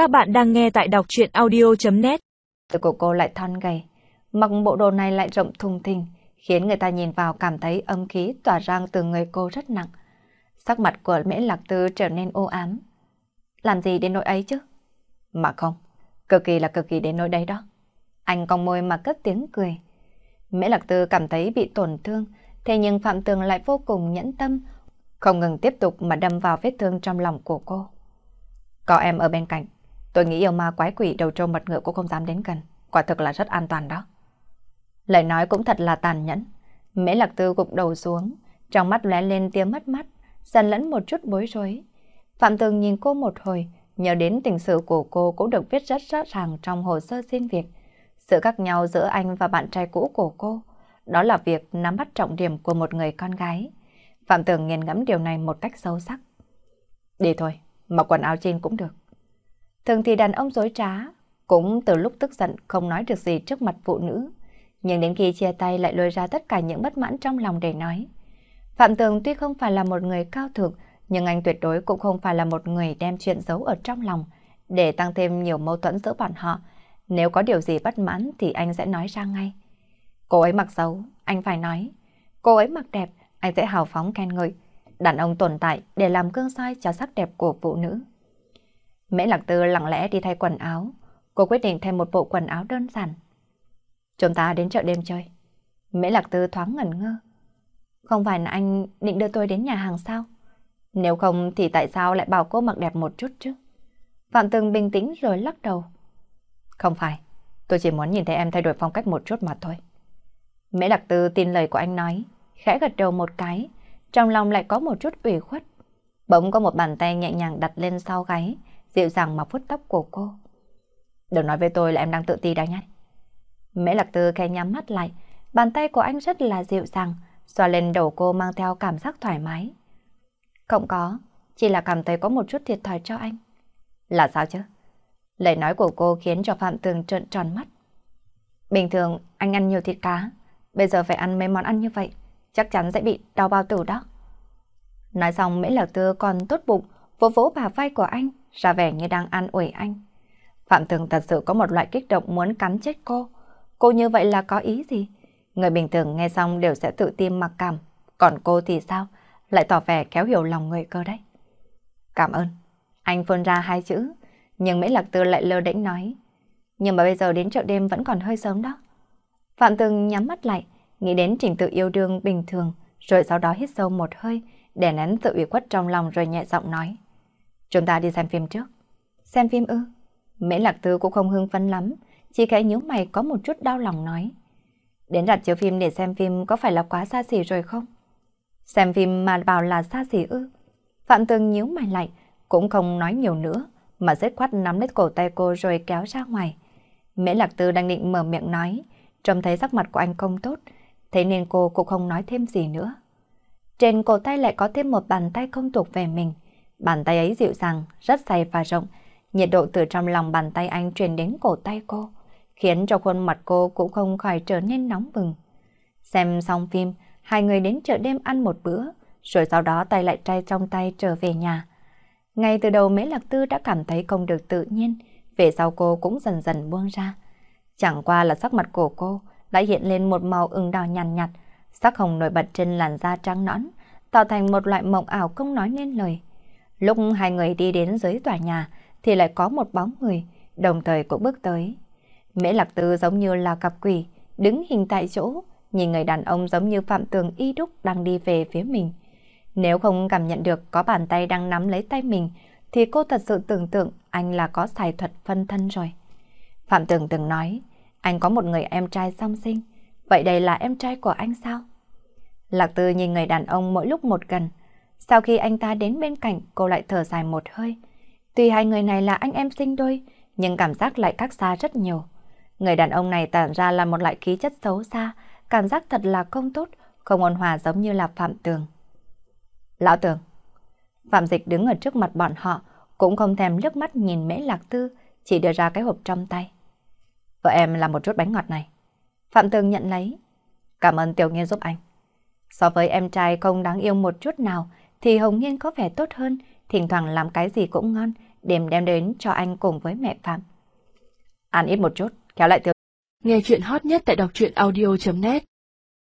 Các bạn đang nghe tại đọc chuyện audio.net Của cô lại thon gầy, mặc bộ đồ này lại rộng thùng thình, khiến người ta nhìn vào cảm thấy âm khí tỏa ra từ người cô rất nặng. Sắc mặt của Mễ Lạc Tư trở nên u ám. Làm gì đến nỗi ấy chứ? Mà không, cực kỳ là cực kỳ đến nỗi đấy đó. Anh cong môi mà cất tiếng cười. Mễ Lạc Tư cảm thấy bị tổn thương, thế nhưng Phạm Tường lại vô cùng nhẫn tâm, không ngừng tiếp tục mà đâm vào vết thương trong lòng của cô. Có em ở bên cạnh, tôi nghĩ yêu ma quái quỷ đầu trâu mật ngựa cũng không dám đến gần, quả thực là rất an toàn đó. Lời nói cũng thật là tàn nhẫn. Mễ Lạc Tư gục đầu xuống, trong mắt lóe lên tiếng mất mắt, dần lẫn một chút bối rối. Phạm Tường nhìn cô một hồi, nhớ đến tình sự của cô cũng được viết rất rõ ràng trong hồ sơ xin việc. Sự khác nhau giữa anh và bạn trai cũ của cô, đó là việc nắm bắt trọng điểm của một người con gái. Phạm Tường nghiền ngẫm điều này một cách sâu sắc. Đi thôi, mặc quần áo trên cũng được. Thường thì đàn ông dối trá, cũng từ lúc tức giận không nói được gì trước mặt phụ nữ. Nhưng đến khi chia tay lại lôi ra tất cả những bất mãn trong lòng để nói. Phạm Tường tuy không phải là một người cao thượng, nhưng anh tuyệt đối cũng không phải là một người đem chuyện giấu ở trong lòng, để tăng thêm nhiều mâu thuẫn giữa bọn họ. Nếu có điều gì bất mãn thì anh sẽ nói ra ngay. Cô ấy mặc xấu, anh phải nói. Cô ấy mặc đẹp, anh sẽ hào phóng khen ngợi. Đàn ông tồn tại để làm cương soi cho sắc đẹp của phụ nữ. Mễ Lạc Tư lặng lẽ đi thay quần áo. Cô quyết định thay một bộ quần áo đơn giản. Chúng ta đến chợ đêm chơi. Mễ Lạc Tư thoáng ngẩn ngơ. Không phải là anh định đưa tôi đến nhà hàng sao? Nếu không thì tại sao lại bảo cô mặc đẹp một chút chứ? Phạm Tường bình tĩnh rồi lắc đầu. Không phải, tôi chỉ muốn nhìn thấy em thay đổi phong cách một chút mà thôi. Mễ Lạc Tư tin lời của anh nói, khẽ gật đầu một cái, trong lòng lại có một chút ủy khuất. Bỗng có một bàn tay nhẹ nhàng đặt lên sau gáy, dịu dàng mà vuốt tóc của cô. Đừng nói với tôi là em đang tự ti đã nhé. Mễ Lạc Tư khẽ nhắm mắt lại, bàn tay của anh rất là dịu dàng, xoa lên đầu cô mang theo cảm giác thoải mái. Không có, chỉ là cảm thấy có một chút thiệt thòi cho anh. Là sao chứ? Lời nói của cô khiến cho Phạm Tường trợn tròn mắt. Bình thường anh ăn nhiều thịt cá, bây giờ phải ăn mấy món ăn như vậy, chắc chắn sẽ bị đau bao tử đó. Nói xong Mễ Lạc Tư còn tốt bụng, vỗ vỗ bà vai của anh, ra vẻ như đang an ủi anh. Phạm Tường thật sự có một loại kích động muốn cắn chết cô. Cô như vậy là có ý gì? Người bình thường nghe xong đều sẽ tự tim mặc cảm. Còn cô thì sao? Lại tỏ vẻ kéo hiểu lòng người cơ đấy. Cảm ơn. Anh phun ra hai chữ. Nhưng Mỹ Lạc Tư lại lơ đễnh nói. Nhưng mà bây giờ đến chợ đêm vẫn còn hơi sớm đó. Phạm Tường nhắm mắt lại, nghĩ đến trình tự yêu đương bình thường, rồi sau đó hít sâu một hơi, để nén sự ủy khuất trong lòng rồi nhẹ giọng nói. Chúng ta đi xem phim trước. Xem phim ư? Mễ Lạc Tư cũng không hưng phấn lắm, chỉ khẽ nhíu mày có một chút đau lòng nói. Đến rạp chiếu phim để xem phim có phải là quá xa xỉ rồi không? Xem phim mà bảo là xa xỉ ư? Phạm Tường nhíu mày lại, cũng không nói nhiều nữa, mà rất khoát nắm lấy cổ tay cô rồi kéo ra ngoài. Mễ Lạc Tư đang định mở miệng nói, trông thấy sắc mặt của anh không tốt, thế nên cô cũng không nói thêm gì nữa. Trên cổ tay lại có thêm một bàn tay không thuộc về mình. Bàn tay ấy dịu dàng, rất dày và rộng, nhiệt độ từ trong lòng bàn tay anh truyền đến cổ tay cô, khiến cho khuôn mặt cô cũng không khỏi trở nên nóng bừng. Xem xong phim, hai người đến chợ đêm ăn một bữa, rồi sau đó tay lại trai trong tay trở về nhà. Ngay từ đầu Mễ Lạc Tư đã cảm thấy không được tự nhiên, về sau cô cũng dần dần buông ra. Chẳng qua là sắc mặt của cô đã hiện lên một màu ửng đỏ nhàn nhạt, nhạt, sắc hồng nổi bật trên làn da trắng nõn, tạo thành một loại mộng ảo không nói nên lời. Lúc hai người đi đến dưới tòa nhà thì lại có một bóng người, đồng thời cũng bước tới. Mễ Lạc Tư giống như là cặp quỷ, đứng hình tại chỗ, nhìn người đàn ông giống như Phạm Tường y đúc đang đi về phía mình. Nếu không cảm nhận được có bàn tay đang nắm lấy tay mình, thì cô thật sự tưởng tượng anh là có xài thuật phân thân rồi. Phạm Tường từng nói, anh có một người em trai song sinh, vậy đây là em trai của anh sao? Lạc Tư nhìn người đàn ông mỗi lúc một gần. Sau khi anh ta đến bên cạnh, cô lại thở dài một hơi. Tuy hai người này là anh em sinh đôi, nhưng cảm giác lại cách xa rất nhiều. Người đàn ông này tản ra là một loại khí chất xấu xa, cảm giác thật là không tốt, không ôn hòa giống như là Phạm Tường. Lão Tường Phạm Dịch đứng ở trước mặt bọn họ, cũng không thèm liếc mắt nhìn Mễ Lạc Tư, chỉ đưa ra cái hộp trong tay. Vợ em làm một chút bánh ngọt này. Phạm Tường nhận lấy. Cảm ơn Tiểu Nghiên giúp anh. So với em trai không đáng yêu một chút nào, thì Hồng nhiên có vẻ tốt hơn, thỉnh thoảng làm cái gì cũng ngon, đem đem đến cho anh cùng với mẹ Phạm. Ăn ít một chút, kéo lại tiêu. Nghe chuyện hot nhất tại đọc truyện audio.net